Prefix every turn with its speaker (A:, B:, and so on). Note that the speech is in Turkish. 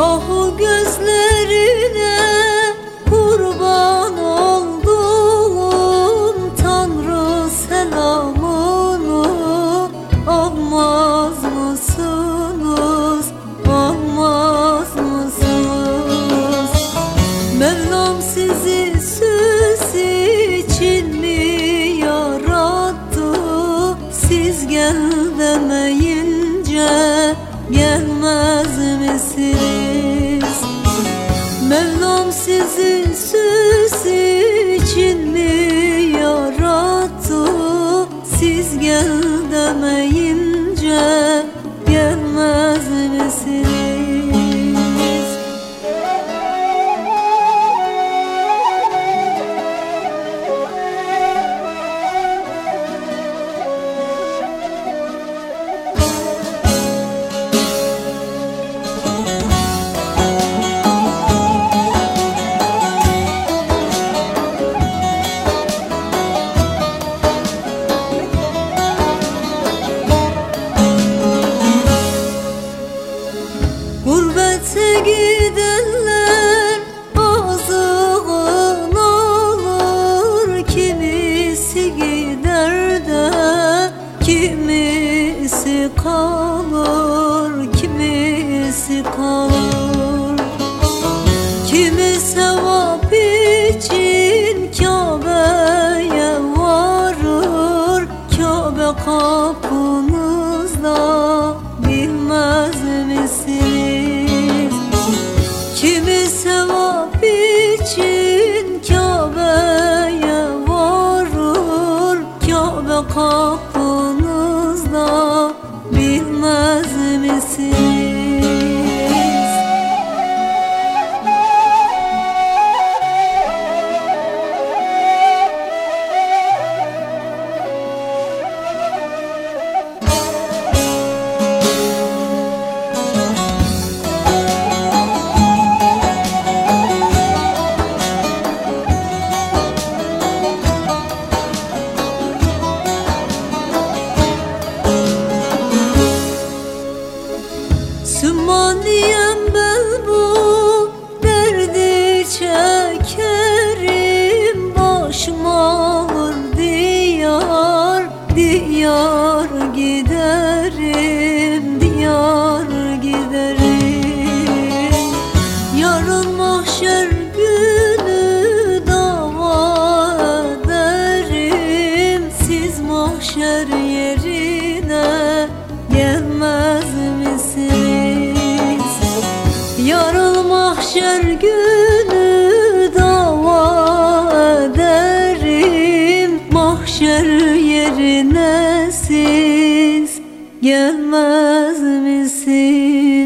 A: Ahu gözlerine kurban oldum Tanrı selamını almaz mısınız, almaz mısınız? Mevlam sizi süs için mi yarattı? Siz gel demeyince gelmez misiniz? Siz gel demeyince gelmez misiniz? Kimisi kalır Kimisi kalır. Kimi sevap için Kabe'ye varır. Kabe kapınızda bilmez misiniz? Kimi sevap için Kabe'ye varır. Kabe kapınızda bilmez misiniz? Giderim Diyar giderim Yarın mahşer günü dava ederim Siz mahşer yerine gelmez misiniz? Yarın mahşer gelmez misin?